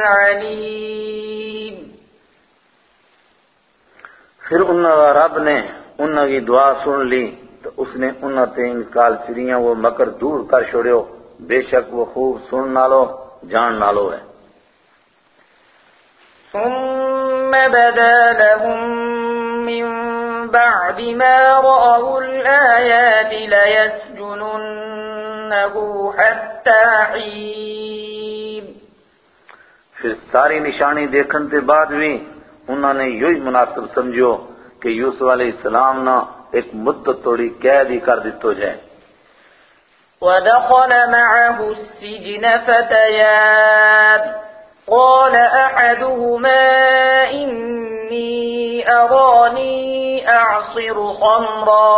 العليم. پھر انہوں رب نے انہوں کی دعا سن لی تو اس نے انہوں تے ان کال سریاں وہ مکر دور کر چھوڑیو۔ بے شک وہ خوب سن نالو جان نالو ہے۔ ثم بدا لهم من بعد ما رأوا الآيات ليسجننه حتى حين پھر ساری نشانی دیکھن تے بعد بھی انہوں نے یہی مناسب سمجھو کہ یوسف علیہ السلام نہ ایک مدت توڑی قید ہی کر دیتو جائے۔ ودخل معه السجن فتيان قال أحدهما إني أراني أعصر خمرا۔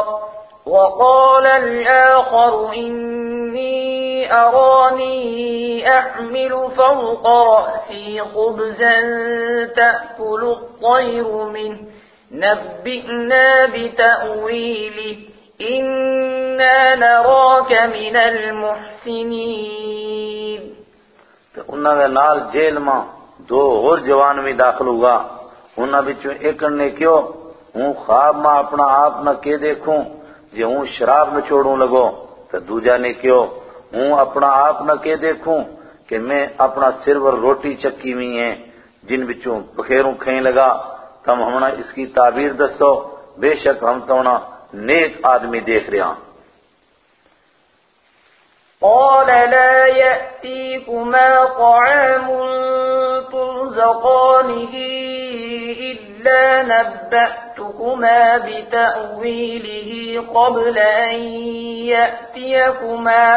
وقال الآخر إني أراني أحمل فوق رأسي خبزا تأكل الطير منه. نبئنا بتأويله. إنا نراك من المحسنين. تو انہوں نے نال جیل ماں دو اور جوان بھی داخل ہوا انہوں بچوں ایک نے کیوں ہوں خواب ماں اپنا آپ نہ کے دیکھوں، جے ہوں شراب نہ چھوڑوں لگو۔ تو دوجہ نے کیوں ہوں اپنا آپ نہ کے دیکھوں کہ میں اپنا سرور روٹی چکی ہوئی ہیں، جن بچوں بخیروں کھیں لگا۔ تم ہمنا اس کی تعبیر دسو۔ بے شک ہم تو نیک آدمی دیکھ رہے ہیں قال لا يأتيكما طعام ترزقانه إلا نبأتكما بتأويله قبل أن يأتيكما.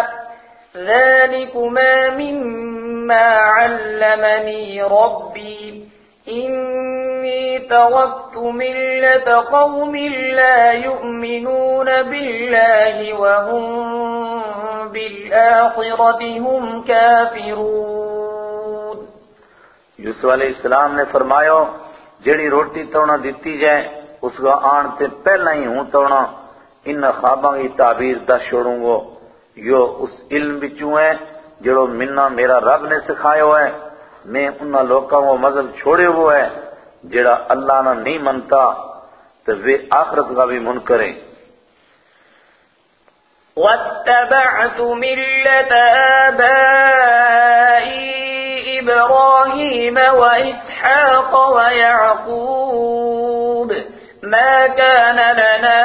ذلكما مما علمني ربي. إني تركت ملة قوم لا يؤمنون بالله وهم بالآخرة هم كافرون. یوسف علیہ السلام نے فرمایا جڑی روٹی تونا دیتی جائے، اس کا آن تے پہلا ہی ہوں تونا ان خواباں کی تعبیر دس چھوڑوں گو یو اس علم بچوں ہے جڑو منہ میرا رب نے سکھایا ہے میں انہاں لوکاں کو مذہب چھوڑے ہوئے ہے جڑا اللہ نہ نہیں منتا تو وہ آخرت کا بھی منکر ہیں۔ واتبعت ملة آبائي إبراهيم وإسحاق ويعقوب ما كان لنا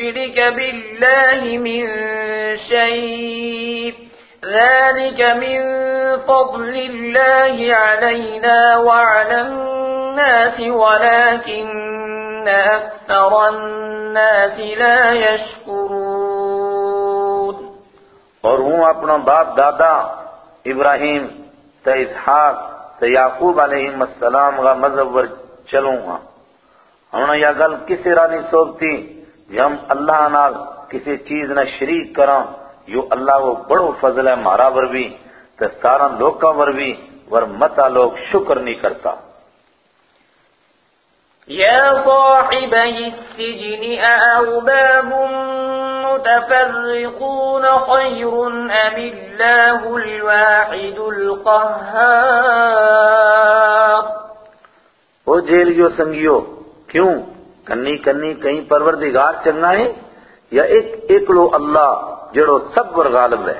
أن بالله من شيء. ذلك من فضل الله علينا وعلى الناس، ولكن أكثر الناس لا يشكرون. اور ہوں اپنا باپ دادا ابراہیم تا اسحاق تا یعقوب علیہ السلام کا مذہب چلوں گا۔ ہمیں یہ گل کسی رانی سوکتی کہ ہم اللہ نال کسی چیز نہ شریک کراں یو اللہ وہ بڑو فضل ہے مارا ور بھی تے سارا لوکاں ور بھی ور متا لوگ شکر نہیں کرتا۔ يا صاحبي السجن أأرباب متفرقون خير أم الله الواحد القهار او جیلیو سنگیو کیوں؟ کنی کنی کہیں پروردگار چنگا ہے یا ایک ایکلو اللہ جڑو سب پر غالب ہے۔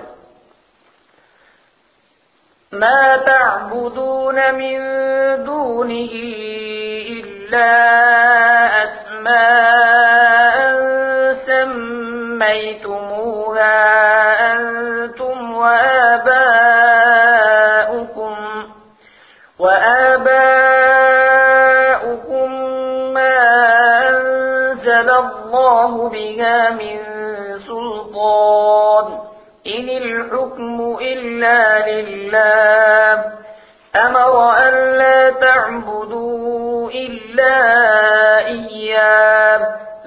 ما تعبدون من دونه إلا أسماء سميتموها أنتم وآباؤكم بها من سلطان إن الحكم إلا لله أمر أن لا تعبدوا إلا إياه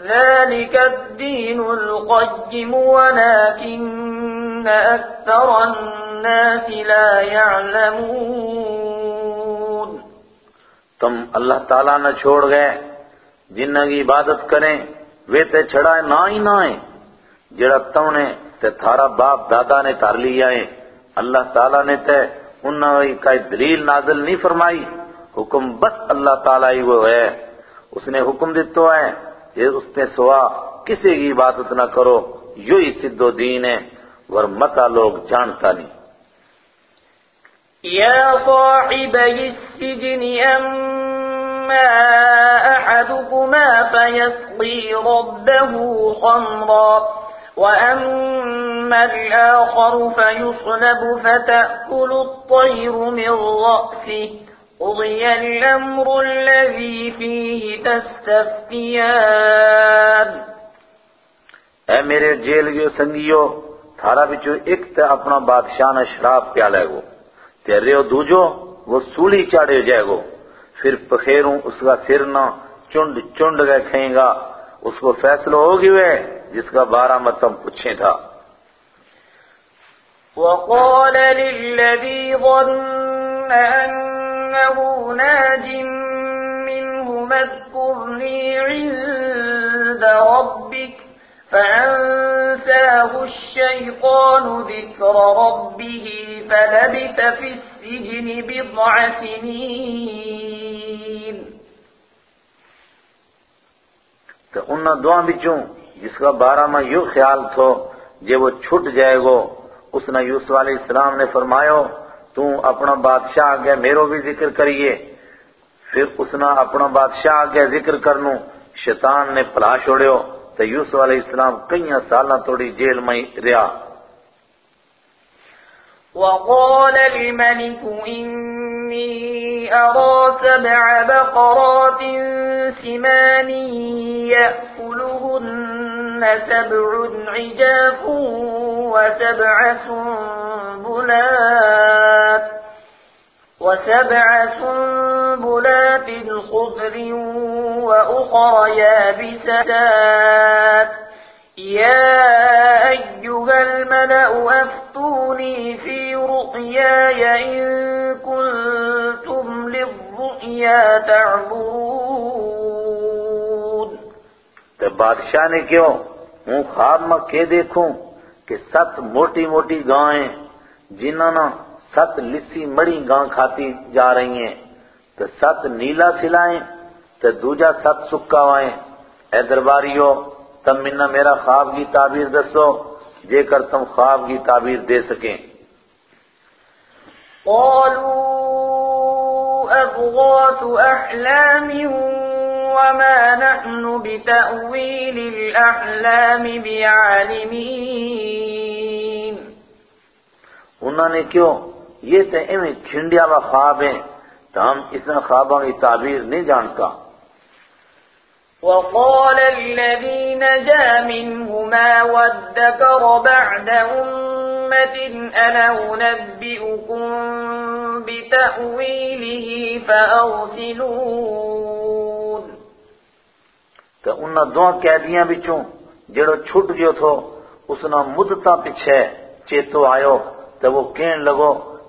ذلك الدين القيم ولكن أكثر الناس لا يعلمون تم اللہ تعالیٰ نہ چھوڑ گئے، جنہ کی عبادت کریں وہ تے چھڑا نہ ہی نہ ہے۔ جڑا تم نے تے تھارا باپ دادا نے تار لیا ہے اللہ تعالیٰ نے تے انہوں نے کوئی دلیل نازل نہیں فرمائی۔ حکم بس اللہ تعالیٰ ہی وہ ہے۔ اس نے حکم دیتا ہے یہ اس نے سوا کسی کی عبادت نہ کرو یو ہی سدھ و دین ہے ورمتا لوگ جانتا نہیں۔ يا صاحبي السجن أما أحدكما فيسقي ربه خمرا وأما الآخر فيصلب فتأكل الطير من رأسه قضي الأمر الذي فيه تستفتيان اے میرے جیل گیو سنگیو، تھارا بچو ایک تے اپنا بادشاہ نے شراب پیالے گو۔ تیرے دوجو، وہ سولی چاڑے جائے گو۔ پھر پخیروں اس کا سر نہ چنڈ چنڈ گئے کھیں گا۔ اس کو فیصلہ ہوگی وہ جس کا بارہ متم پوچھیں تھا۔ وقال للذي ظن أنه ناج منه اذكرني عند ربك فأنساه الشيطان ذكر ربه فلبث في السجن بضع سنين. تو انہاں دعا بچوں جس کا بارہ میں یوں خیال تھو جے وہ چھٹ جائے گو، اس نے یوسف علیہ السلام نے فرمایا تو اپنا بادشاہ آگے میرو بھی ذکر کریے۔ پھر اس نے اپنا بادشاہ آگے ذکر کرنوں شیطان نے پلا چھوڑیو۔ تو یوسف علیہ السلام کئی سالہ توڑی جیل میں ریا وقال الملك إني أرى سبع بقرات سمان يأكلهن سبع عجاف وسبع سنبلات وسبع سنبلات خضر وأخر يابسات. يا أيها الملأ أفتوني في رؤياي إن كنتم للرؤيا تعبرون تو بادشاہ نے کیوں ہوں خواب میں کہ دیکھوں کہ ست موٹی موٹی گائیں جنہوں ست لسی مڑی گاں کھاتی جا رہی ہیں۔ تو ست نیلا سلائیں تو دوجا ست سکا وائیں۔ اے درباریو تم منہ میرا خواب کی تعبیر دسو جے کر تم خواب کی تعبیر دے سکیں۔ قالوا أضغاث أحلام وما نحن بتأويل الأحلام بعالمين۔ انہوں نے کیوں؟ یہ تو ایویں کھنڈیا ہوا خواب ہیں تو ہم اس خوابوں کی تعبیر نہیں جانتا۔ وقال الذي نجا منهما وادكر بعد أمة أنا أنبئكم بتأويله فأرسلون۔ تو انہاں دو قیدیاں بچوں جڑو چھٹ گیو تھو اس نے مدتا پیچھے چیتو آیو تو وہ کہن لگو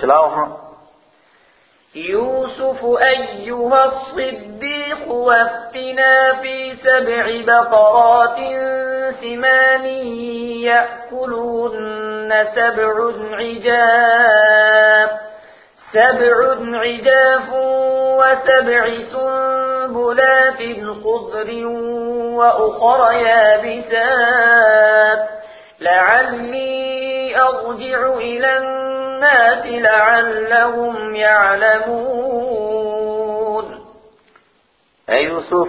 چلاو ہاں يوسف أيها الصديق وافتنا في سبع بقرات ثمان یأکلون سبع عجاب سبع عجاف وسبع سنبلات خضر وأخر يابسات. لعلي أرجع إلى الناس لعلهم يعلمون. اے یوسف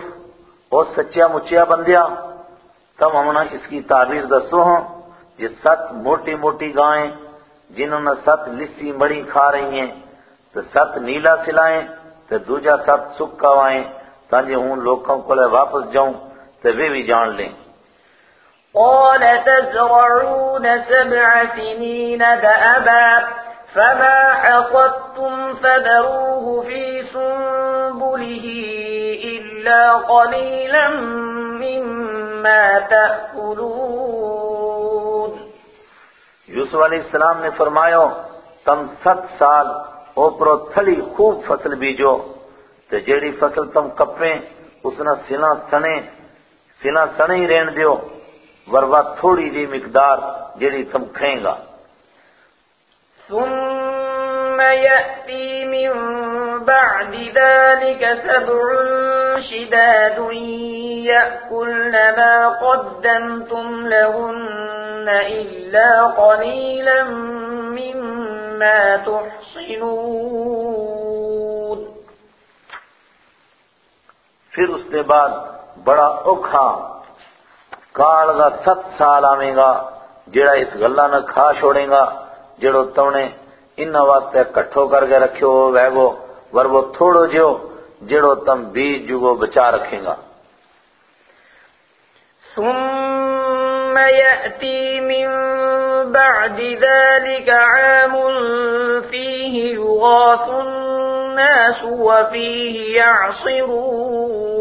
او سچیا مچیا بندیا تم ہمنا اس کی تعبیر دسو ہاں جس ست موٹی موٹی گائیں، جنہوں نے ست لسی مڑی کھا رہی ہیں، تو ست نیلا سلائیں، تو دوجا ست سکا وائیں تانجے جی ہوں لوگوں کو لے واپس جاؤں، تو وہ بھی جان لیں۔ قال تزرعون سبع سنين دأبا فما حصدتم فذروه في سنبله إلا قليلا مما تأكلون. یوسف علیہ السلام نے فرمایا، تم ست سال اوپرو تھلی خوب فصل بیجو تو جیڑی فصل تم کپیں، اس نے سنا سنے سنا سنے ہی رہن دیو۔ وروا تھوڑی جی مقدار جیڑی تم کھیں گا۔ ثم يأتي من بعد ذلك سبع شداد يأكلن ما قدمتم لهن إلا قليلا مما تحصنون۔ پھر اس کے بعد بڑا اوکھا کال کا ست سال آئے گا جڑا اس گلا نہ کھا چھوڑے گا جڑو تم نے ان واسطے کٹھو کر کے رکھو وہ گو ور وہ تھوڑو جو جڑو تم بیج جگو بچا رکھیں گا۔ ثم يأتي من بعد ذلك عام فيه يغاث الناس وفيه يعصرون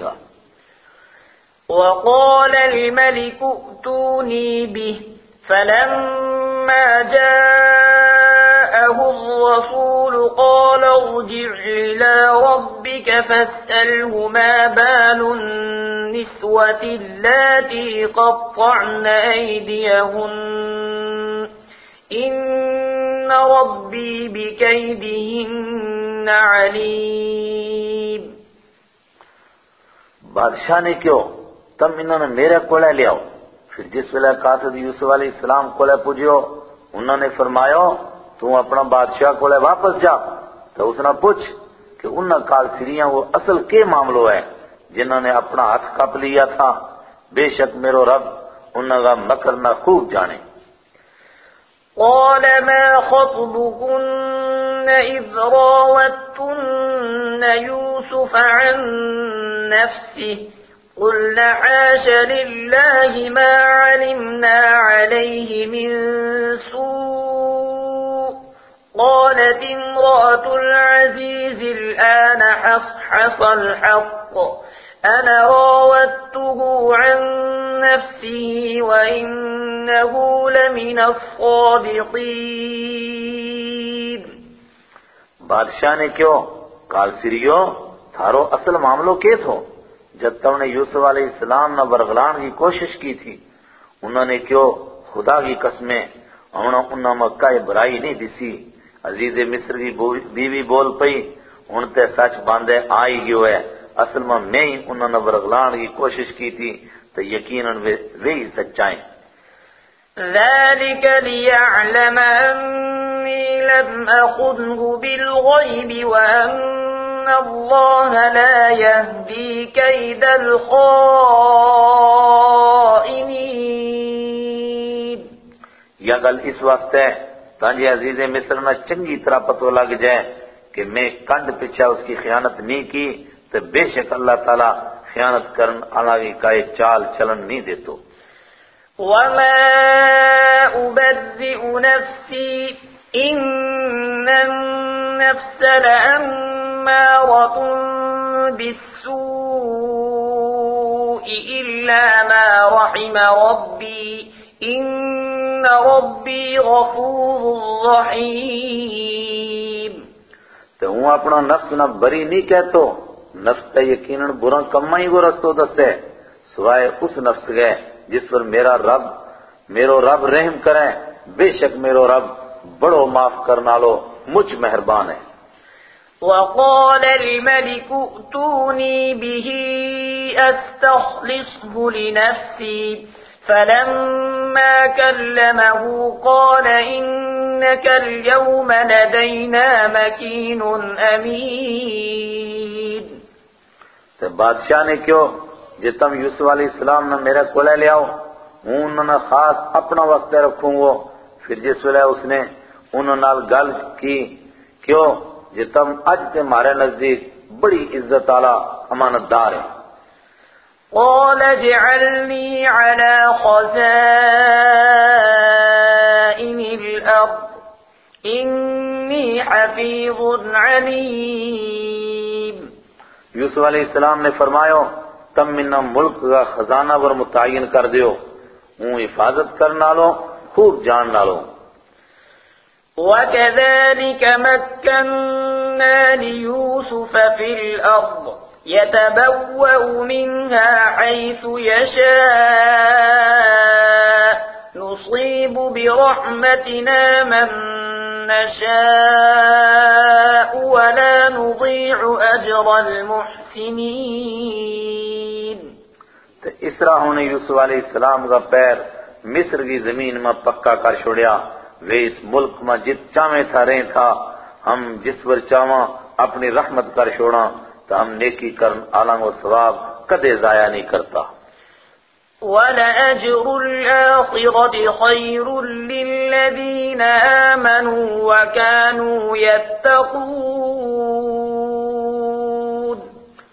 گا وقال الملك ائتوني به فلما جاءه الرسول قال ارجع إلى ربك فاسأله ما بال النسوة اللاتي قطعن أيديهن ربي بكيدهن عليم بادشاہ نے کیوں تم انہوں نے میرے کولے لے آؤ۔ پھر جس ویلے قاصد یوسف علیہ السلام کولے پوجیو، انہوں نے فرمایا، تو اپنا بادشاہ کولے واپس جا۔ تو اس نے پوچھ کہ انہوں کال سریاں وہ اصل کے معاملو ہے جنہوں نے اپنا ہاتھ کپ لیا تھا۔ بے شک میرو رب انہوں کا مکر نہ خوب جانے۔ قال ما خطبكن إذ راوتن يوسف عن نفسه قلنا عاش لله ما علمنا عليه من سوء قالت امرأة العزيز الآن حصحص الحق أنا راودته عن نفسه وإنه لمن الصادقين بادشاہ نے کیوں؟ کال سریو تھارو اصل معاملو کے تھو جب تم نے یوسف علیہ السلام نہ برغلان کی کوشش کی تھی، انہوں نے کیوں خدا کی قسمیں انہوں مکہ برائی نہیں دسی عزیز مصر کی بیوی بول پئی، ان تے سچ باندھے آئی گیو ہے۔ اصل میں میں ہی انہوں نے برغلان کی کوشش کی تھی تو یقیناً وہی سچائیں۔ ذلك ليعلم أني لم أخذه بالغيب وأن الله لا يهدي كيد الخائنين۔ یا گل اس واسطے ہے تانجے عزیز مصر نہ چنگی طرح پتو لگ جائے کہ میں کنڈ پیچھا اس کی خیانت نہیں کی تو بے شک اللہ تعالیٰ خیانت کرن علاقی کا ایک چال چلن نہیں دیتو۔ وما أبذئ نفسي إن النفس لأمارة بالسوء إلا ما رحم ربي إن ربي غفور رحيم۔ تو ہوں اپنا نفس نہ بری نہیں کہتو۔ نفس تے یقیناً برا کما ہی وہ رستو دسے سوائے اس نفس گئے جس پر میرا رب، میرو رب رحم کریں، بے شک میرو رب بڑو معاف کرنا لو مجھ مہربان ہے۔ وقال الملك ائتوني به أستخلصه لنفسي، فلما كلمه قال إنك اليوم لدينا مكين أمين۔ تو بادشاہ نے کیوں جے تم یوسف علیہ السلام نے میرے کولے لے آؤ، ہوں انہوں نے خاص اپنا وقت رکھوں گو۔ پھر جس ویلے اس نے انہوں نال گل کی کیوں جے تم اج تے مارے نزدیک بڑی عزت والا امانت دار ہے۔ قال اجعلني على خزائن الأرض إني حفيظ عليم یوسف علیہ السلام نے فرمایا، تم منا ملک کا خزانہ پر متعین کر دیو ہوں حفاظت کرنا لو خوب جاننا لو وكذلك مكنا ليوسف في الأرض، يتبوأ منها حيث يشاء، نصيب برحمتنا من نشاء ولا نضيع أجر المحسنين. اسرا ہونے یوسف علیہ السلام کا پیر مصر کی زمین میں پکا کر چھوڑیا وہ اس ملک میں جت چاویں تھا رہے تھا، ہم جس پر چاواں اپنی رحمت کر چھوڑا تو ہم نیکی کرن آلانگ و ثواب کدے ضائع نہیں کرتا۔ وَلَأَجْرُ الْآخِرَةِ خَيْرٌ لِّلَّذِينَ آمَنُوا وَكَانُوا يَتَّقُونَ.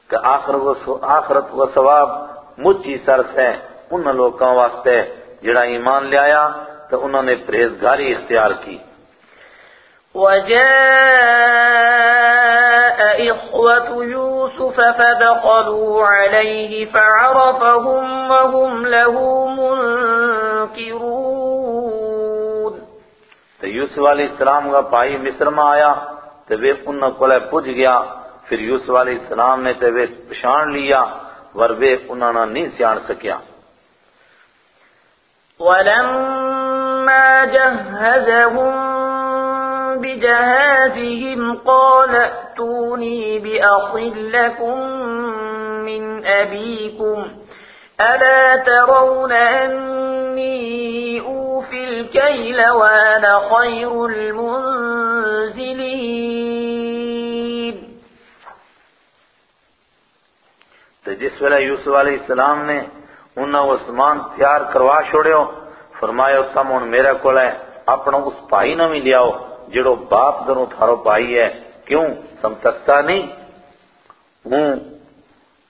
کہ آخرت و ثواب مجھے سرس ہے ان لوگوں واسطے جڑا ایمان لے آیا تو انہوں نے پرہیزگاری اختیار کی۔ وجاء إخوة يوسف فدخلوا عليه فعرفهم وهم له منكرون. تو یوسف علیہ السلام کا بھائی مصر میں آیا تو وہ انہوں کو پوچھ گیا پھر یوسف علیہ السلام نے تو وہ پشان لیا ور وہ انہوں نہیں سیان سکیا۔ ولما جهزهم بجهازهم قال ائتوني بأخ لكم من أبيكم ألا ترون أني أوفي الكيل وأنا خير المنزلين. تو جس ویلے یوسف علیہ السلام نے انہوں وہ سامان تیار کروا چھوڑے ہو فرمایا، تم ہوں میرے کو اپنا اس بھائی نہ بھی لیاؤ جڑو باپ دروں تھارو بھائی ہے کیوں؟ سمتکتا نہیں۔ ہوں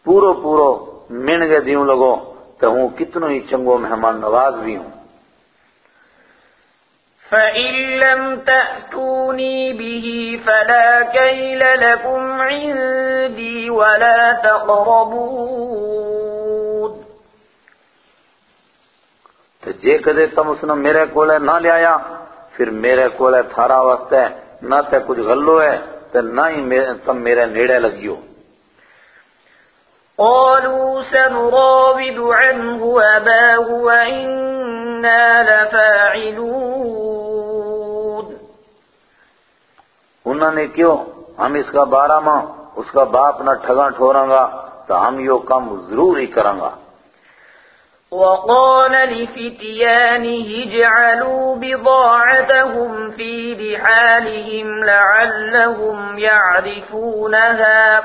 پورو پورو من گے دیوں لگو تو ہوں کتنو ہی چنگو مہمان نواز بھی ہوں۔ فَإِن لَّمْ تَأْتُونِي بِهِ فَلَا كَيْلَ لَكُمْ عِندِي وَلَا تَقْرَبُونَ۔ تو جے کدے تم اس نے میرے کولے نہ لے آیا پھر میرے کولے تھارا واسطے نہ تے کچھ غلو ہے تے نہ ہی تم میرے نیڑے لگیو۔ قالوا سنراود عنه أباه وإنا لفاعلون۔ انہوں نے کیوں؟ ہم اس کا بارہ ماں اس کا باپ نہ ٹھگا ٹھوراں گا تو ہم یہ کام ضرور ہی کریں گا وقال لفتيانه اجعلوا بضاعتهم في رحالهم لعلهم يعرفونها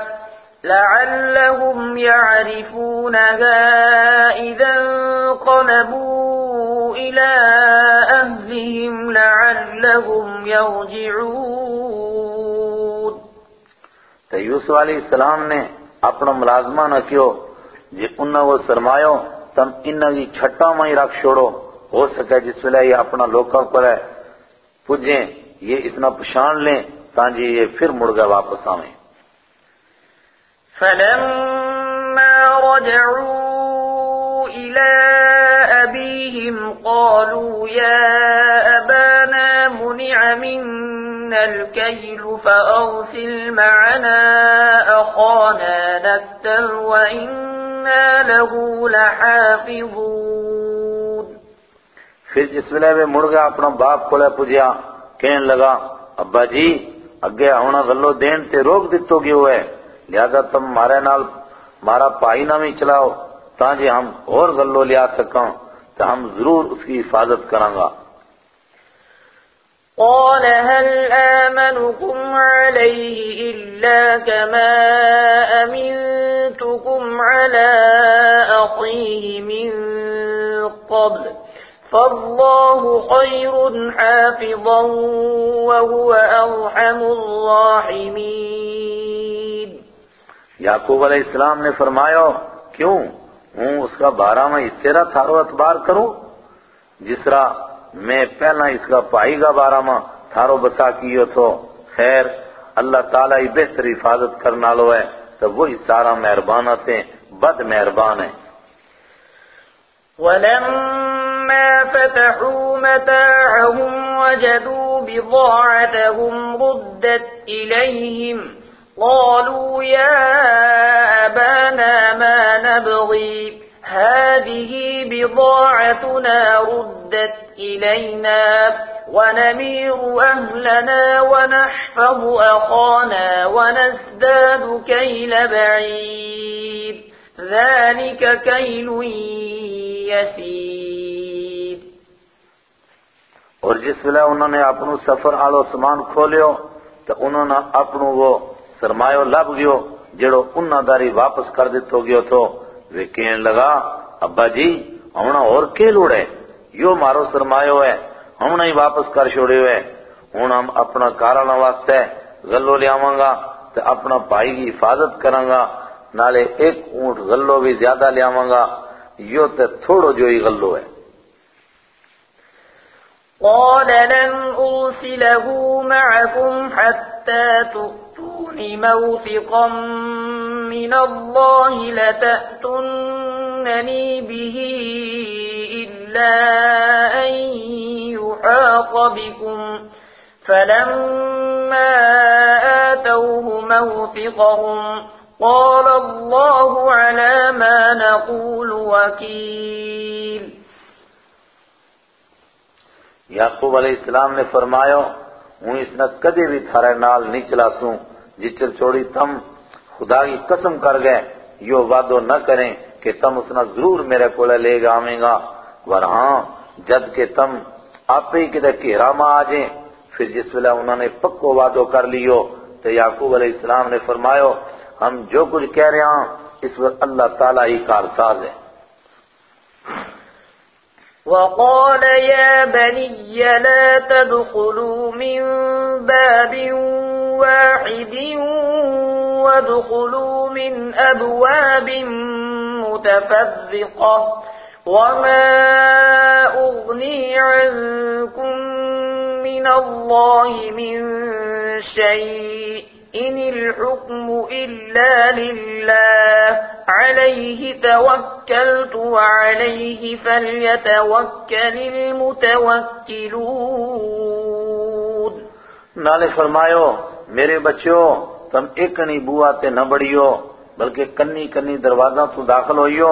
لعلهم يعرفونها إذا انقلبوا إلى أهلهم لعلهم يرجعون. تو یوسف علیہ السلام نے اپنا ملازمہ نہ کیو جی انہوں وہ سرمایو تم انہوں کی چھٹا میں رکھ چھوڑو۔ ہو سکے جس ویلے یہ اپنا لوکاں پر ہے۔ پجیں یہ اتنا پشان لیں تانجی یہ پھر مڑ گئے واپس آویں۔ فلما رجعوا إلى أبيهم قالوا يا أبانا منع منا الكيل فأرسل معنا أخانا نكتل وإنا له لحافظون پھر جس ویلے میں مڑ گیا، اپنا باپ کو پجیا کہنے لگا، ابا جی اگے ہونا غلو دین تے روک دیتو گئے ہوئے لہذا تم مارے نال مارا پائی نہ بھی چلاؤ، تاں تاکہ ہم اور گلو لیا سکاں تو ہم ضرور اس کی حفاظت کریں گا قال هل آمنكم عليه إلا كما أمنتكم على أخيه من قبل فالله خير حافظا وهو أرحم الراحمين. یعقوب علیہ السلام نے فرمایا کیوں؟ ہوں اس کا بارہ میں اس طرح تھارو اتبار کروں جس طرح میں پہلا اس کا پائی گا بارہ میں تھارو بسا کیو تو خیر، اللہ تعالیٰ ہی بہتر حفاظت کرنا لو ہے۔ تو وہی سارا مہربان آتے بد مہربان ہے۔ ولما فتحوا متاعهم وجدوا بضاعتهم ردت إليهم، قالوا يا أبانا ما نبغي؟ هذه بضاعتنا ردت إلينا ونمير أهلنا ونحفظ أخانا ونزداد كيل بعيد ذلك كيل يسير. اور جس ویلے انہوں نے اپنو سفر آلو سامان کھولیو تو انہوں نے اپنو وہ سرمایو لب گیو جڑو انہوں داری واپس کر دیتو گیو تو وہ کہنے لگا، ابا جی ہمنا اور کے لوڑے یو مارو سرمایو ہے ہمنا ہی واپس کر چھوڑے ہوئے۔ ہوں ہم اپنا کارنا واسطے غلو لے گا تو اپنا بھائی کی حفاظت کراں گا۔ نالے ایک اونٹ غلو بھی زیادہ لے گا۔ یو تے تھوڑو جو ہی غلو ہے۔ قال لن أرسله معكم حتى تؤتون موثقا من الله لتأتنني به إلا أن يحاط بكم فلما آتوه موثقهم قال الله على ما نقول وكيل یعقوب علیہ السلام نے فرمایا، ہوں اس نے کدے بھی تھارے نال نہیں چلا سوں جچر چوڑی تم خدا کی قسم کر گئے، یو وعدو نہ کریں کہ تم اس نے ضرور میرے کولے لے گا آمیں گا۔ ور ہاں جد کہ تم آپ ہی کدے کہراما آ جائیں، پھر جس ویلے انہوں نے پکو وعدو کر لیو، تو یعقوب علیہ السلام نے فرمایا، ہم جو کچھ کہہ رہے ہیں، اس وقت اللہ تعالیٰ ہی کارساز ہے۔ وقال يا بني لا تدخلوا من باب واحد وادخلوا من أبواب متفرقة وما أغني عنكم من الله من شيء إن الحكم إلا لله عليه توكلت وعليه فليتوكل المتوكلون نالے فرمایو میرے بچوں تم ایک بوا تے نہ بڑیو بلکہ کنی کنی دروازہ تو داخل ہوئیو۔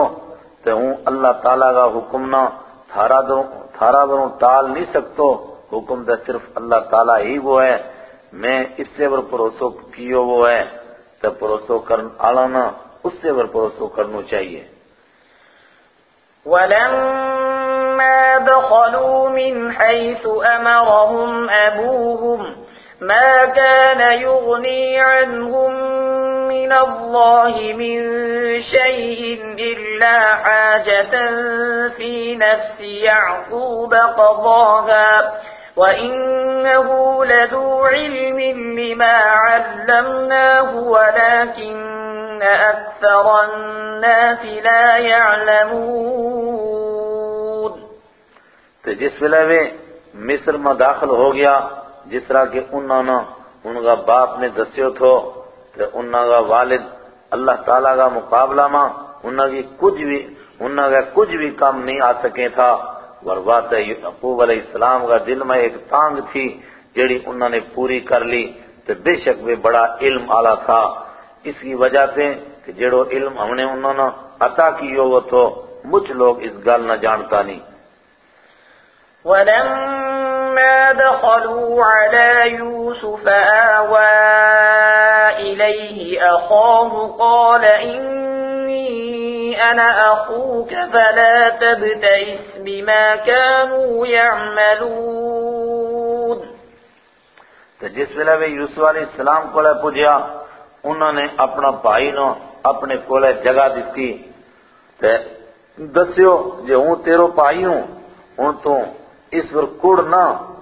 تے ہوں اللہ تعالیٰ کا حکم نہ تھارا دوں تھارا بروں ٹال نہیں سکتو۔ حکم دے صرف اللہ تعالیٰ ہی وہ ہے۔ میں اس سے ور پروسو کیو وہ ہے۔ تو پروسو کرن آلانا اس سے ور پروسو کرنو چاہیے۔ ولما دخلوا من حيث أمرهم أبوهم ما كان يغني عنهم من الله من شيء إلا حاجة في نفس يعقوب قضاها. وإنه لذو علم لما علمناه ولكن أكثر الناس لا يعلمون. تو جس میں مصر میں داخل ہو گیا جس طرح کہ انہوں نے ان کا باپ نے دسیو تھو تو انہوں کا والد اللہ تعالیٰ کا مقابلہ ماں انہوں کی کچھ بھی انہوں کا کچھ بھی کام نہیں آ سکے تھا۔ وربات یعقوب علیہ السلام کا دل میں ایک تانگ تھی جڑی انہوں نے پوری کر لی۔ تو بے شک وہ بڑا علم آلا تھا۔ اس کی وجہ سے کہ جڑو علم ہم نے انہوں نے عطا کیو وہ تو مجھ لوگ اس گال نہ جانتا نہیں۔ ولما دخلوا على يوسف آوى إليه أخاه قال إني أنا أخوك فلا تبتئس بما كانوا يعملون. تو جس ویلے میں یوسف علیہ السلام کو لے پوجیا، انہوں نے اپنا بھائی نو اپنے کولے جگہ دیتی تے دسیو جو ہوں تیرو پائی ہوں ہوں تو اس پر کڑ نہ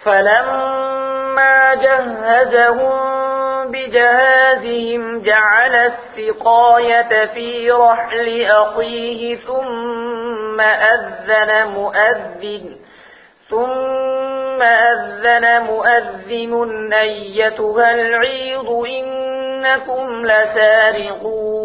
فلما جهزهم بجهازهم جعل السقاية في رحل أخيه ثم أذن مؤذن ثم أذن مؤذن أيتها العيض إنكم لسارقون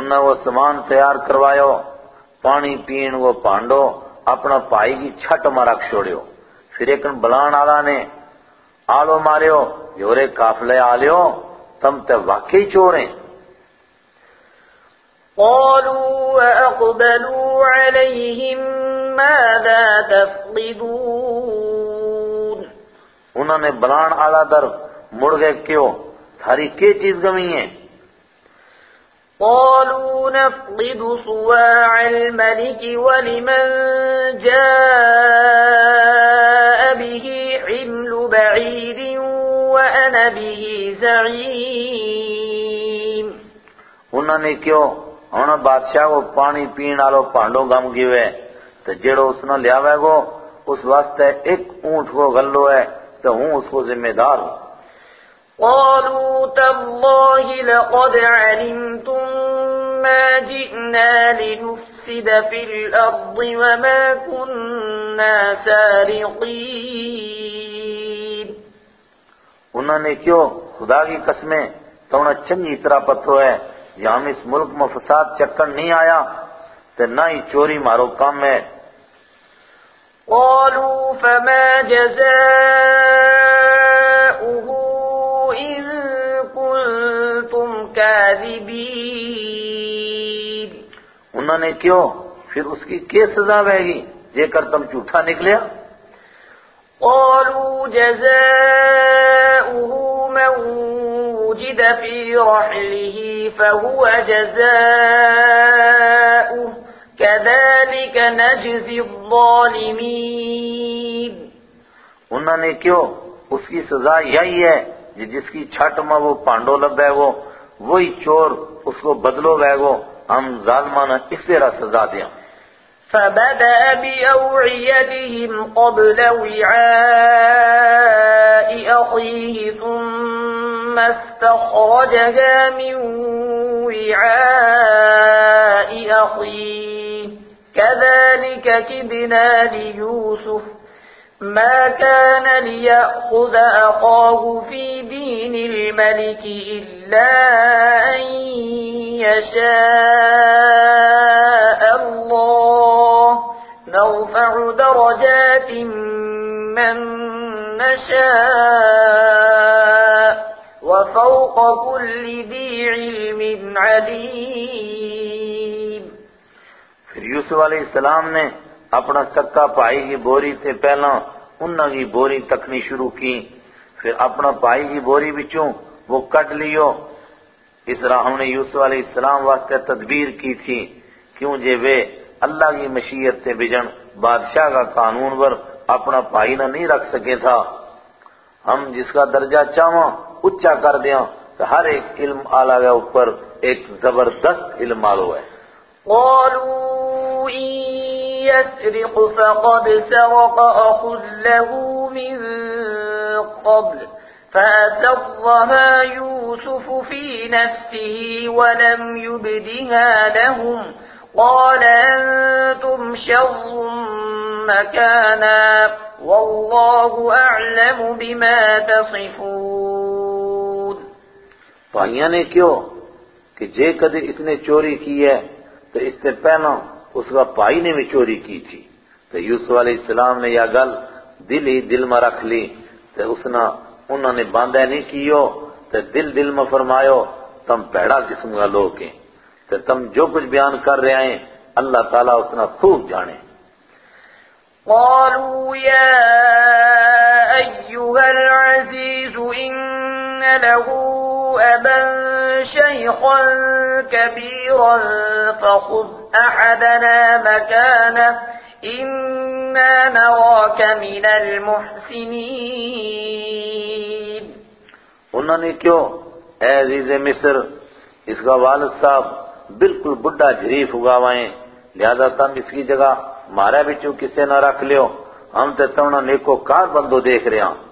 نے انہوں وہ سامان تیار کروایا پانی پین وہ پانڈو اپنا پائی کی چھٹ مرک چھوڑیو۔ پھر ایک بلان آلا نے آلو ماریو یورے کافلے آلیو تم تے واقعی چوریں قالوا وأقبلوا عليهم ماذا تفقدون؟ انہوں نے بلان آلا در مڑ گئے کیوں تھاری کی چیز گمی ہے قالوا نفقد صواع الملك ولمن جاء به حمل بعيد وأنا به زعيم. انہوں نے کیوں ہن بادشاہ کو پانی پین آلو پانڈو گم گیوے تو جڑو اس نے لیا ہوئے گو، اس واسطے ایک اونٹ کو گلو ہے تو ہوں اس کو ذمہ دار ہوں۔ قالوا تالله لقد علمتم ما جئنا لنفسد في الأرض وما كنا سارقين. انہوں نے کیوں خدا کی قسمیں تو انہیں چنگی طرح پتھو ہے یہ ہم اس ملک میں فساد چکر نہیں آیا؟ تو نہ ہی چوری مارو کام ہے۔ قالوا فما جزاؤه إن كنتم كاذبين انہوں نے کیوں؟ پھر اس کی کیا سزا بے گی؟ جے کر تم جھوٹا نکلیا قالوا جزاؤه من وجد في رحله فهو جزاؤه كذلك نجزي الظالمين انہوں نے کیوں؟ اس کی سزا یہی ہے کہ جس کی چھٹ میں وہ پانڈو لب ہے وہی چور اس کو بدلو بے گو، ہم ظالمانہ اس طرح سزا دیا فبدأ بأوعيتهم قبل وعاء أخيه، ثم استخرجها من وعاء أخيه. كذلك كدنا ليوسف ما كان ليأخذ أخاه في دين الملك إلا أن يشاء الله نرفع درجات من نشاء وفوق كل ذي علم عليم پھر یوسف علیہ السلام نے اپنا سکا پائی کی بوری سے پہلا انہوں کی بوری تکنی شروع کی۔ پھر اپنا پائی کی بوری بچوں وہ کٹ لیو۔ اس طرح ہم نے یوسف علیہ السلام واسطے تدبیر کی تھی۔ کیوں جے وہ اللہ کی مشیت سے بجن بادشاہ کا قانون پر اپنا پائی نہ نہیں رکھ سکے تھا۔ ہم جس کا درجہ چاہواں اچا کر دیا تو ہر ایک علم آلہ گیا اوپر ایک زبردست علم آلو ہے۔ قالوا يسرق فقد سرق أخ له من قبل فأسرها يوسف في نفسه ولم يبدها لهم. قال أنتم شر مكانا والله أعلم بما تصفون. پائیاں نے کیوں کہ جے کدے اس نے چوری کی ہے تو اس سے پہلا اس کا پائی نے بھی چوری کی تھی۔ تو یوسف علیہ السلام نے یہ گل دل ہی دل میں رکھ لی تو اس نے انہوں نے باندھا نہیں کیو تو دل دل میں فرمایو تم پیڑا قسم کا لوگ ہیں تو تم جو کچھ بیان کر رہے ہیں، اللہ تعالیٰ اس نے خوب جانے۔ قالوا يا أيها العزيز، إن له أبا شيخا كبيرا فخذ أحدنا مكانه، إنا نراك من المحسنين. انہوں نے کیوں؟ اے عزیز مصر، اس کا والد صاحب بالکل بڈھا جھریف اگاوائیں، لہذا تم اس کی جگہ مارا بچوں کسے نہ رکھ لیو، ہم تے تمنا نیکو کار بندو دیکھ رہے ہیں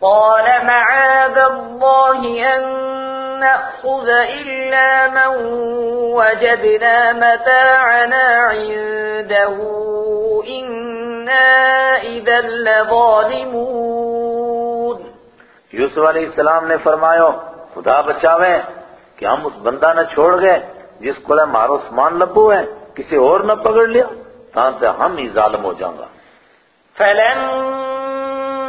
قال معاذ الله أن نأخذ إلا من وجدنا متاعنا عنده. إنا إذا لظالمون. یوسف علیہ السلام نے فرمایا خدا بچاوے کہ ہم اس بندہ نہ چھوڑ گئے جس کو مارو سمان لبو ہے کسی اور نہ پکڑ لیا تاں تے ہم ہی ظالم ہو جاؤں گا۔ فلما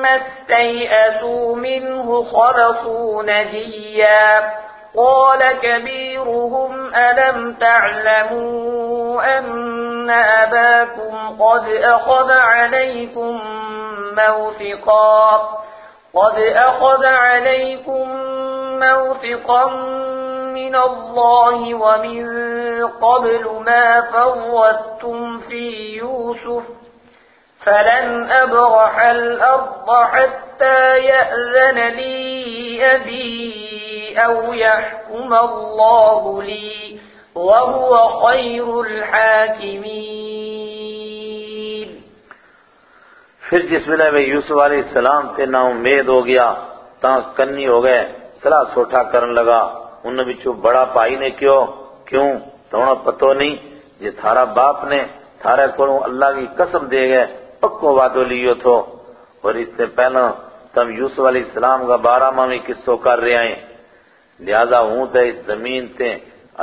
استيئسوا منه خلصوا نجيا. قال كبيرهم ألم تعلموا أن أباكم قد أخذ عليكم موثقا؟ قد أخذ عليكم موثقا من الله ومن قبل ما فوتم في يوسف فلن أبرح الأرض حتى يأذن لي أبي أو يحكم الله لي وهو خير الحاكمين پھر جس ویلے میں یوسف علیہ السلام تے نا امید ہو گیا، تاں کنی ہو گئے سلا سوٹھا کرن لگا۔ انہوں بچوں بڑا پائی نے کیوں کیوں؟ تو انہوں پتو نہیں، یہ تھارا باپ نے تھارے کو اللہ کی قسم دے گئے پکو وعدو لیو تھو۔ اور اس سے پہلا تم یوسف علیہ السلام کا بارہ ماہ میں قصو کر رہے ہیں۔ لہذا ہوں تے اس زمین تے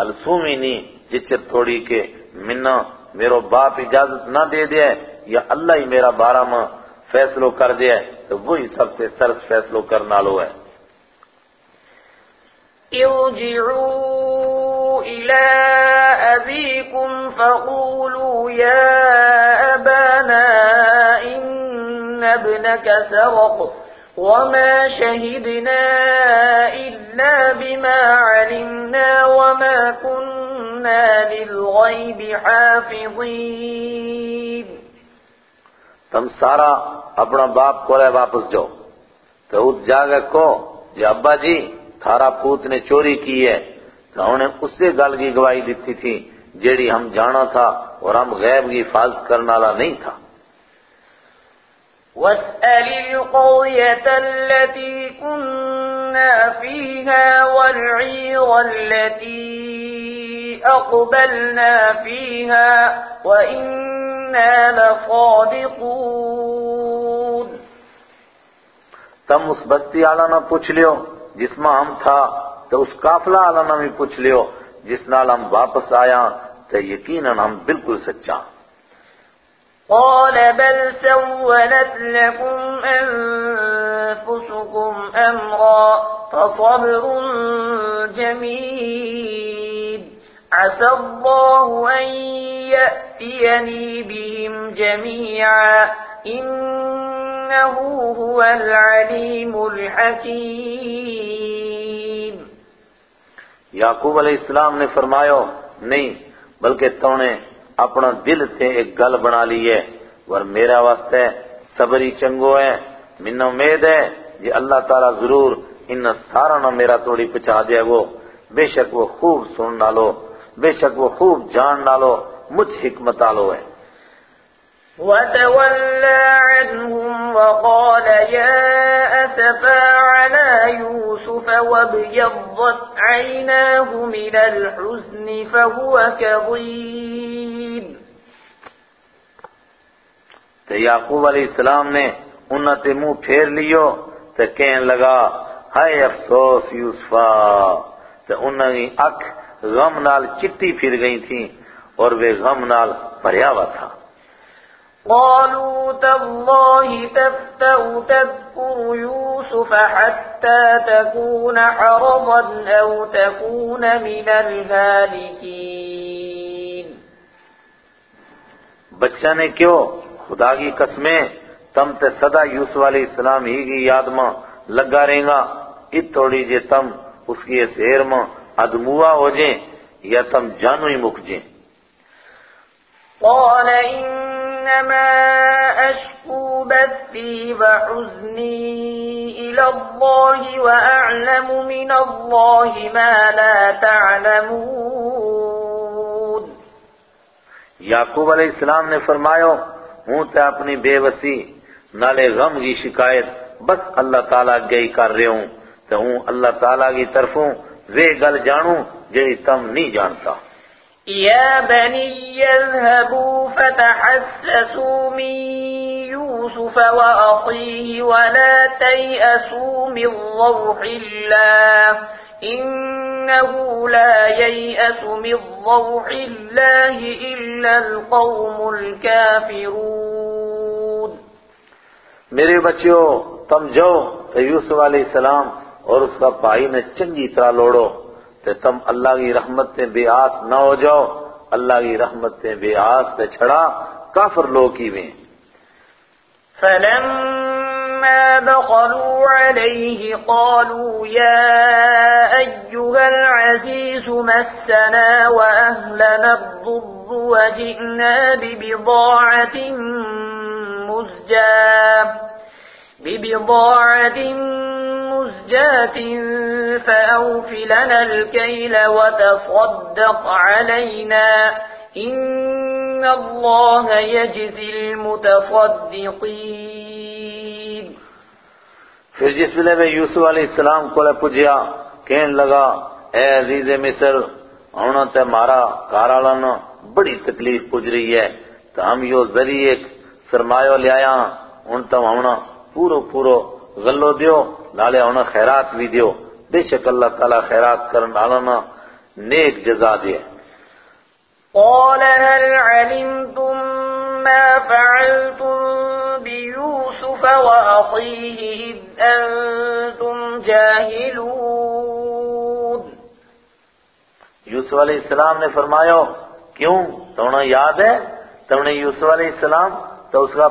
السومی نہیں جچر تھوڑی کے منہ میرو باپ اجازت نہ دے دیا یا اللہ ہی میرا بارہ ماہ فیصلو کر دیا تو وہی سب سے سرس فیصلو کرنا لو ہے۔ ارجعوا إلى أبيكم فقولوا يا أبانا إن ابنك سرق وما شهدنا إلا بما علمنا وما كنا للغيب حافظين تم سارا اپنا باپ کو لے واپس جاؤ۔ تو اس جاگہ کو جی ابا جی تھارا پوت نے چوری کی ہے، تو انہوں نے اس سے گل کی گواہی دیتی تھی، جیڑی ہم جانا تھا اور ہم غیب کی حفاظت کرنا والا نہیں تھا۔ واسأل القرية التي كنا فيها والعير التي أقبلنا فيها وإنا لصادقون تم اس بستی آلا نہ پوچھ لیو جس میں ہم تھا تو اس قافلہ آلا نہ بھی پوچھ لیو جس نال ہم واپس آیا تو یقیناً ہم بالکل سچا قال بل سولت لكم أنفسكم أمرا فصبر جميل. عسى الله أن يأتيني بهم جميعا. إنه هو العليم الحكيم. یعقوب علیہ السلام نے فرمایا، نہیں، بلکہ تو نے اپنا دل تے ایک گل بنا لی ہے۔ ور میرا واسطے صبری چنگو ہے۔ من امید ہے جی اللہ تعالیٰ ضرور ان سارا نہ میرا توڑی پچا دیا گو۔ بے شک وہ خوب سن ڈالو بے شک وہ خوب جان ڈالو مجھ حکمت آلو ہے۔ وتولى عنهم وقال يا أسفا على يوسف وابيضت عيناه من الحزن فهو كظيم۔ تو یعقوب علیہ السلام نے انہوں تے منہ پھیر لیو تو کہن لگا ہائے افسوس یوسفا تو انہوں نے اکھ غم نال چٹی پھر گئی تھی اور وہ غم نال بھریا ہوا تھا۔ قالوا تالله تفتأ تذكر يوسف حتى تكون حرضا أو تكون من الهالكين بچہ نے کیوں خدا کی قسمیں تم تے صدا یوسف علیہ السلام ہی کی یاد ماں لگا رہیں گا۔ ات توڑی جے تم اس کی سیر ماں۔ ادموا ہو جیں یا تم جانو ہی مک جیں۔ قال إنما أشكو بثي وحزني إلى الله وأعلم من الله ما لا تعلمون۔ یعقوب علیہ السلام نے فرمایا ہوں تے اپنی بے وسی نالے غم کی شکایت، بس اللہ تعالیٰ گئی کر رہے ہوں۔ تو ہوں اللہ تعالیٰ کی طرفوں وہ گل جانوں جڑی تم نہیں جانتا۔ يا بني يذهبوا فتحسسوا من يوسف وأخيه ولا تيأسوا من روح الله إنه لا ييأس من روح الله إلا القوم الكافرون میرے بچیو، تم جاؤ تو یوسف علیہ السلام اور اس کا بھائی نے چنگی طرح لوڑو تو تم اللہ کی رحمت سے بے آس نہ ہو جاؤ، اللہ کی رحمت سے بے آس سے چھڑا کافر لوگ کی میں۔ فلما دخلوا عليه قالوا يا أيها العزيز مسنا وأهلنا الضر وجئنا ببضاعة مزجاة ببضاعة مزجاة فأوف لنا الكيل وتصدق علينا إن الله يجزي المتصدقين. پھر جس ویلے میں یوسف علیہ السلام کو لے پجیا کہن لگا، اے عزیز مصر ہونا تے مارا کارالانا بڑی تکلیف پج رہی ہے، تو ہم یو ذریعے سرمایہ لے آیا ان تم ہونا پورو پورو غلو دیو نالے ہونا خیرات بھی دیو۔ بے شک اللہ تعالیٰ خیرات کرن ڈالانا نیک جزا دے۔ قال هل علمتم ما فعلتم بيوسف وأخيه إذ أنتم جاهلون؟ یوسف علیہ السلام نے فرمایا کیوں؟ تو انہیں یاد ہے؟ تو انہیں یوسف علیہ السلام تو اس کا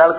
نال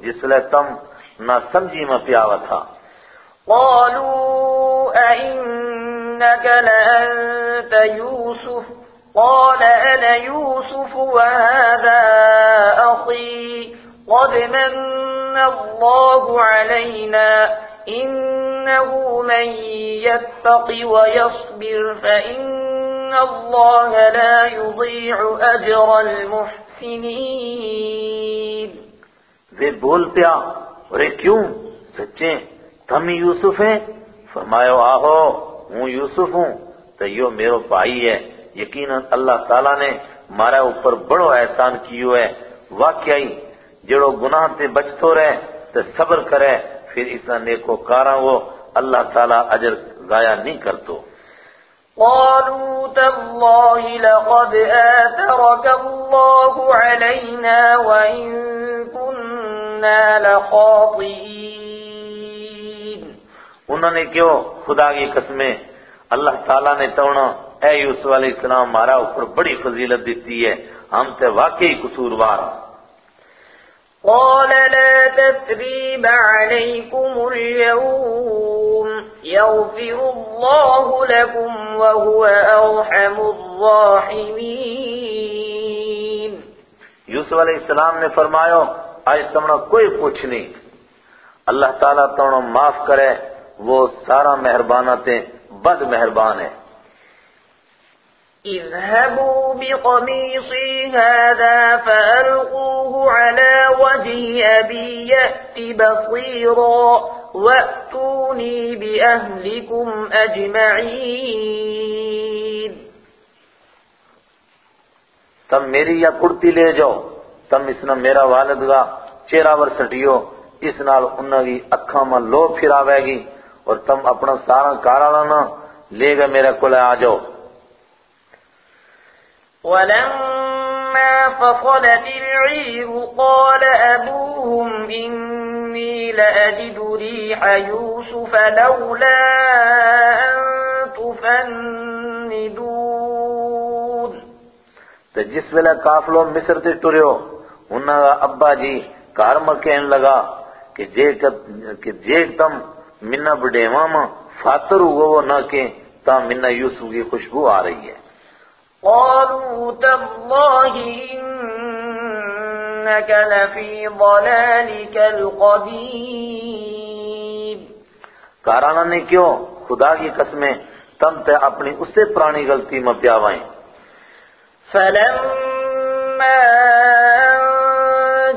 جس لئے تم نہ سمجھی میں پیاوا تھا۔ قالوا اینک لأنت یوسف قال أنا یوسف وهذا اخی قد من الله علينا إنه من يتق ويصبر فإن الله لا يضيع أجر المحسنين وہ بول پیا ارے کیوں؟ سچے؟ تم یوسف ہیں؟ فرمایا، آہو، ہوں یوسف ہوں۔ تو یہ میرو بھائی ہے، یقیناً اللہ تعالیٰ نے مارا اوپر بڑو احسان کیو ہے۔ واقعی، جڑو گناہ تے بچتو رہے تو صبر کرے، پھر اس نیکو کاراں وہ اللہ تعالیٰ اجر ضائع نہیں کرتو۔ قالوا تالله لقد آثرك الله علينا وإن كنا لخاطئين. انہوں نے کیوں خدا کی قسمیں اللہ تعالیٰ نے تونا اے یوسف علیہ السلام ہمارا اوپر بڑی فضیلت دیتی ہے ہم تے واقعی قصوروار قال لا تثريب عليكم اليوم. يغفر الله لكم وهو أرحم الراحمين۔ یوسف علیہ السلام نے فرمایا آج تمنا کوئی پوچھ نہیں۔ اللہ تعالیٰ تمنا معاف کرے وہ سارا مہربانہ تے بد مہربان ہے۔ اذهبوا بقميصي هذا فألقوه على وجه أبي يأت بصيرا۔ وأتوني بأهلكم أجمعين۔ تم میری یا کرتی لے جاؤ۔ تم اس نے میرا والد گا چہرہ ور سٹیو اس نال انہاں کی اکھاں میں لو پھراوے گی۔ اور تم اپنا سارا کارا لانا لے گا میرے کو آ جاؤ۔ ولما فصلت العير قال أبوهم إني لأجد ريح يوسف لولا أن تفندون. تو جس ویلے قافلو مصر تے ٹریو انہاں ابا جی کار میں کہن لگا کہ جے کہ جے تم منا بڈیواں ماں فاتر ہوا وہ نہ کہ تا منا یوسف کی خوشبو آ رہی ہے۔ قالوا تالله إنك لفي ضلالك القديم۔ کارانا نے کیوں خدا کی قسمیں تم تے اپنی اس سے پرانی غلطی میں پیاوائیں فلما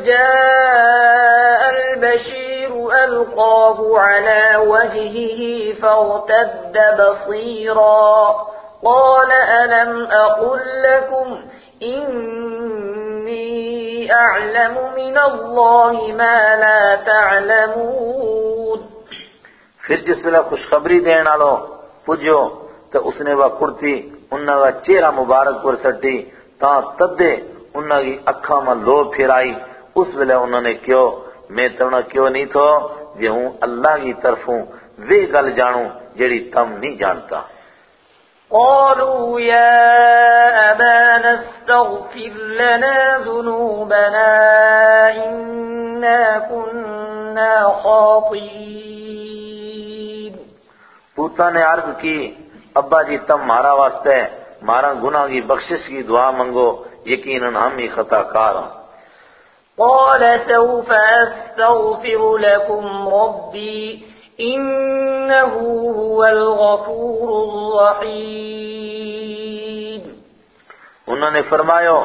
جاء البشير ألقاه على وجهه فارتد بصيرا۔ قال ألم أقل لكم أعلم من الله ما لا تعلمون۔ پھر جس ویلے خوشخبری دین آلو پجو تو اس نے وہ کرتی انہوں کا چہرہ مبارک پر سٹی تا تدے انہوں کی اکھا میں لو پھرائی اس ویلے انہوں نے کیوں میں تمہیں کیوں نہیں تھو، جے ہوں اللہ کی طرف ہوں وہ گل جانوں، جیڑی تم نہیں جانتا۔ قالوا يا أبانا استغفر لنا ذنوبنا إنا كنا خاطئين. پوتا نے عرض کی ابا جی تم مارا واسطے مارا گناہ کی بخشش کی دعا منگو یقیناً ہم ہی خطا کار ہوں۔ قال سوف أستغفر لكم ربي إنه هو الغفور الرحيم. انہوں نے فرمایا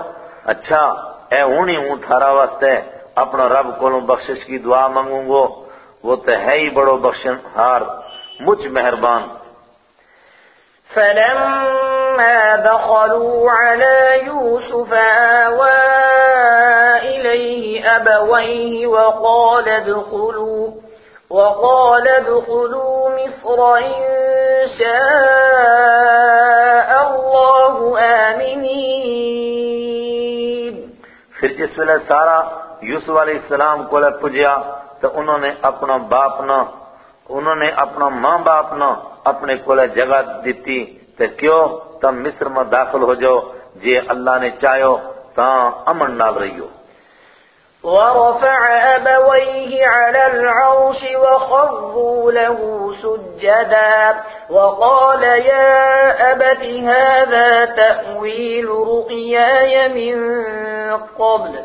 اچھا اے ہونی ہوں تھارا واسطے اپنا رب کو بخشش کی دعا منگوں گو وہ تو ہے ہی بڑو بخشن ہار مجھ مہربان۔ فلما دخلوا على يوسف آوى إليه أبويه وقال ادخلوا وقال ادخلوا مصر إن شاء الله آمنين. پھر جس ویلے سارا یوسف علیہ السلام کو لے پجیا تو انہوں نے اپنا باپ نہ، انہوں نے اپنا ماں باپ نہ اپنے کو لے جگہ دیتی تو کیوں؟ تم مصر میں داخل ہو جاؤ، جے اللہ نے چاہو تاں امن نال رہیو۔ ورفع أبويه على العرش وخروا له سجدا وقال يا أبت هذا تأويل رؤياي من قبل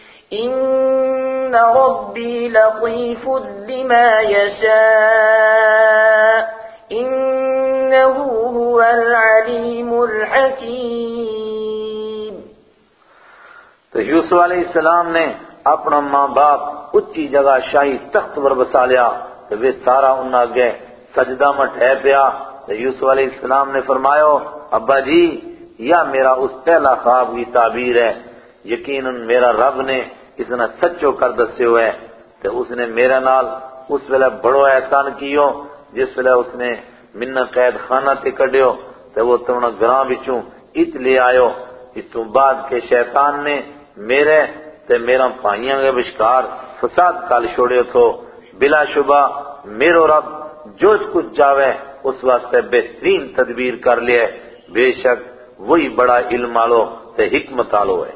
إن ربي لطيف لما يشاء إنه هو العليم الحكيم تو یوسف علیہ السلام نے اپنا ماں باپ اچھی جگہ شاہی تخت پر بسا لیا تو وہ سارا انہا گئے سجدہ میں ٹھہ پیا۔ تو یوسف علیہ السلام نے فرمایا، ابا جی یا میرا اس پہلا خواب کی تعبیر ہے۔ یقیناً میرا رب نے اس نے سچو کر دسے ہوئے تو اس نے میرے نال اس ویلے بڑو احسان کیو، جس ویلے اس نے منہ قید خانہ تے کڈیو تو وہ تمنا گراں بچوں ات لے آیو۔ اس تو بعد کے شیطان نے میرے تے میرا پائیاں کے بشکار فساد کال چھوڑے تھو۔ بلا شبہ میرو رب جو کچھ جاوے اس واسطے بہترین تدبیر کر لیے بے شک وہی بڑا علم آلو تے حکمت آلو ہے۔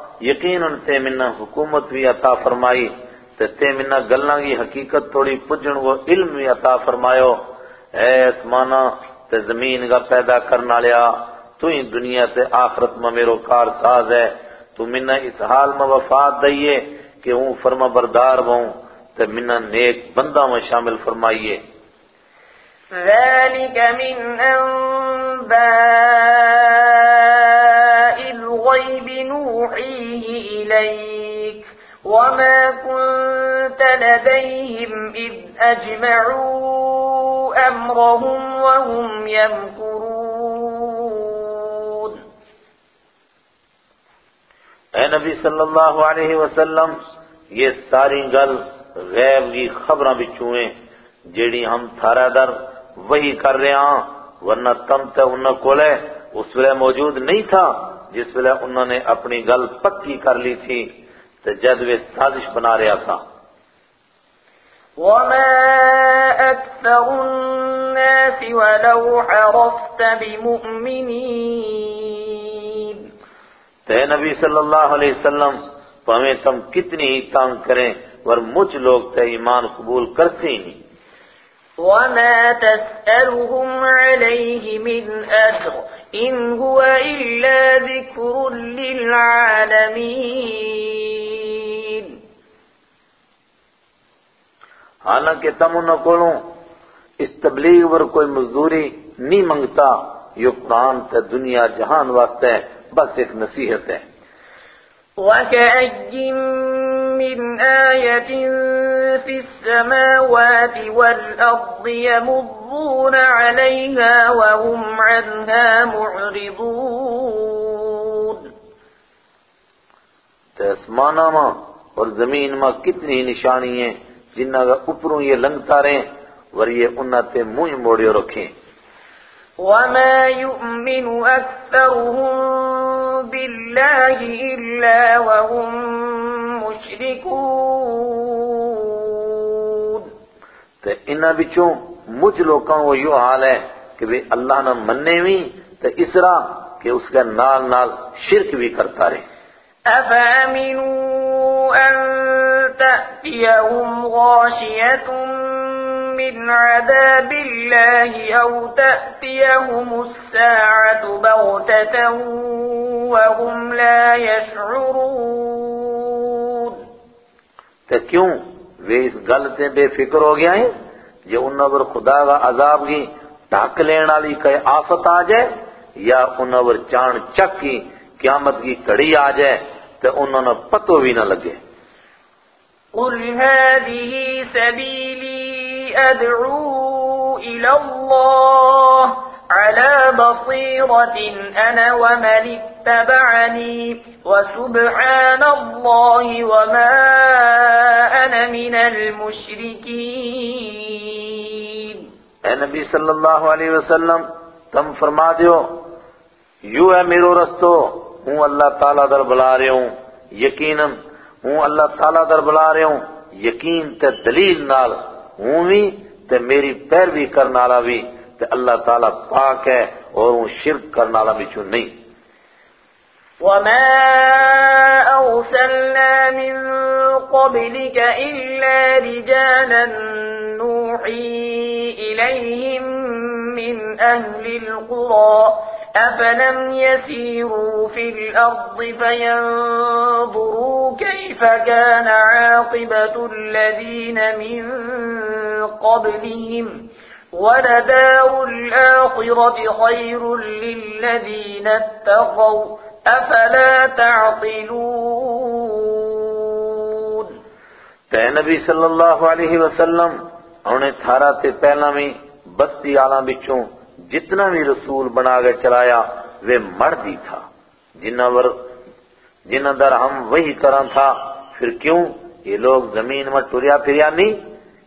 یقیناً تے منہ حکومت بھی عطا فرمائی تے تے منہ گلنا کی حقیقت تھوڑی پجن وہ علم بھی عطا فرمایو۔ اے اسمانہ تے زمین کا پیدا کرنا لیا تو ہی دنیا تے آخرت میں میرو کار ساز ہے۔ تو منہ اس حال میں وفات دئیے کہ ہوں فرما بردار ہوں تے منہ نیک بندہ میں شامل فرمائیے۔ ذلك من أنباء الغيب نوحيه إليك وما كنت لديهم إذ أجمعوا أمرهم وهم يمكرون. اے نبی صلی اللہ علیہ وسلم، یہ ساری گل غیب کی خبراں بچوئیں جیڑی ہم تھارا در وہی کر رہے ہاں ورنہ تم تے انہوں کولے اس ویلے موجود نہیں تھا۔ جس ویلے انہوں نے اپنی گل پکی کر لی تھی تو جد وہ سازش بنا رہا تھا۔ وما أكثر الناس ولو حرصت بمؤمنين۔ تے نبی صلی اللہ علیہ وسلم پہمیں تم کتنی ہی تانگ کریں ور مجھ لوگ تے ایمان قبول کرتے ہی نہیں۔ وما تسألهم عليه من أجر إن هو إلا ذكر للعالمين حالانکہ تم انہوں کولوں اس تبلیغ ور کوئی مزدوری نہیں منگتا یہ قرآن تے دنیا جہان واسطے بس ایک نصیحت ہے۔ وكأي من آية في السماوات والأرض يمضون عليها وهم عنها معرضون. تے اسمانہ ماں اور زمین ماں کتنی نشانی ہیں جنہ کا اوپروں یہ لنگتا رہیں ور یہ انہاں تے منہ موڑیو رکھیں۔ وما يؤمن أكثرهم بالله إلا وهم مشركون تے انہاں بچوں مجھ لوکاں وہ یوں حال ہے کہ بھی اللہ نہ مننے بھی تے اسرا کہ اس کا نال نال شرک بھی کرتا رہے۔ أفأمنوا أن تأتيهم غاشية من عذاب الله أو تأتيهم الساعة بغتة وهم لا يشعرون تے کیوں؟ وہ اس گل تے بے فکر ہو گیا ہیں۔ جو انہاں پر خدا کا عذاب کی ڈھک لین والی کوئی آفت آ جائے یا انہاں پر چان چک کی قیامت کی کڑی آ جائے تے انہوں نے پتو بھی نہ لگے۔ قل هذه سبيلي أدعو إلى الله على بصيرة أنا ومن اتبعني وسبحان الله وما أنا من المشركين. اے نبی صلی اللہ علیہ وسلم تم فرما دیو یوں ہے میرو رستو ہوں اللہ تعالیٰ در بلا رہے ہوں یقیناً ہوں اللہ تعالیٰ در بلا رہے ہوں یقین تے دلیل نال ہوں بھی تے میری پیروی کرنے والا بھی تے اللہ تعالیٰ پاک ہے اور ہوں شرک کرنے والا بھی چون نہیں۔ وما أرسلنا من قبلك إلا رجالا نوحي إليهم من أهل القرى أفلم يسيروا في الأرض فينظروا كيف كان عاقبة الذين من قبلهم ولدار الآخرة خير للذين اتقوا أفلا تعقلون تے نبی صلی اللہ علیہ وسلم انہیں تھارا تے پہلا میں بستی آلاں بچوں جتنا بھی رسول بنا کے چلایا وہ مرد ہی تھا۔ جنہ ور جنہ در ہم وہی کران تھا، پھر کیوں؟ یہ لوگ زمین میں ٹریا پھریا نہیں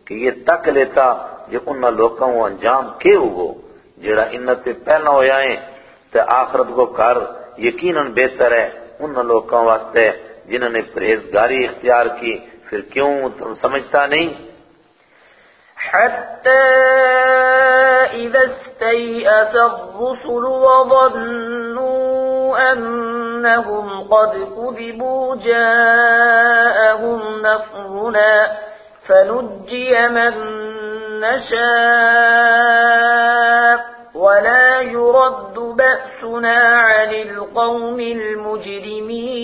کہ یہ تک لیتا جو انہاں لوکاں وہ انجام کے ہوگو جڑا انہاں تے پہلا ہویا ہے، تے آخرت کو کر یقیناً بہتر ہے ان لوکاں واسطے جنہوں نے پرہیزگاری اختیار کی، پھر کیوں تم سمجھتا نہیں؟ حتى إذا استيأس الرسل وظنوا أنهم قد كذبوا جاءهم نصرنا فنجي من نشاء ولا يرد بأسنا عن القوم المجرمين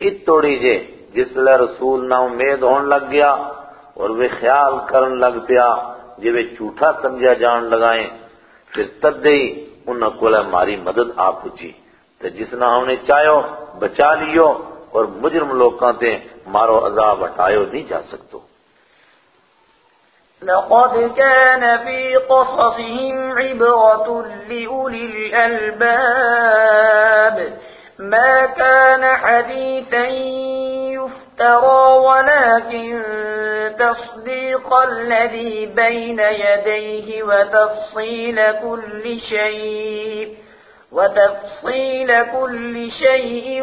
ات توڑی جے جی، جس لیے رسول نہ امید ہون لگ گیا اور وہ خیال کرن لگ پیا جے وہ جھوٹا سمجھا جان لگائیں، پھر تد دے انہاں کولے ہماری مدد آ پوچھی۔ تو جس نہ ہونے چاہو بچا لیو اور مجرم لوکاں تے مارو عذاب ہٹایو نہیں جا سکتو لقد كان في قصصهم عبرة لأولي الألباب. ما كان حديثا يفترى ولكن تصديق الذي بين يديه وتفصيل كل شيء. وتفصيل كل شيء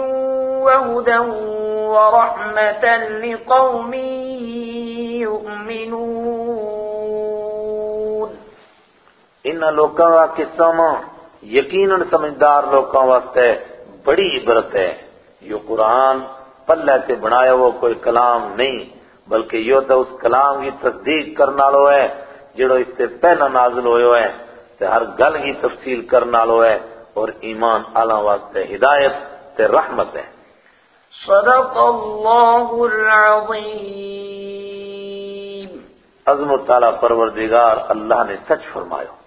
وهدى ورحمة لقوم يؤمنون. ان لوکاں کا قصہ میں یقیناً سمجھدار لوکاں واسطے بڑی عبرت ہے۔ یہ قرآن پلے تے بنایا وہ کوئی کلام نہیں، بلکہ یہ تو اس کلام کی تصدیق کرنا لو ہے، جڑو اس سے پہلا نازل ہوئے ہوئے تے ہر گل کی تفصیل کرنا لو ہے۔ اور ایمان آلہ واسطے ہدایت تے رحمت ہے۔ صدق اللہ العظیم۔ عظمت تعالیٰ پروردگار اللہ نے سچ فرمایا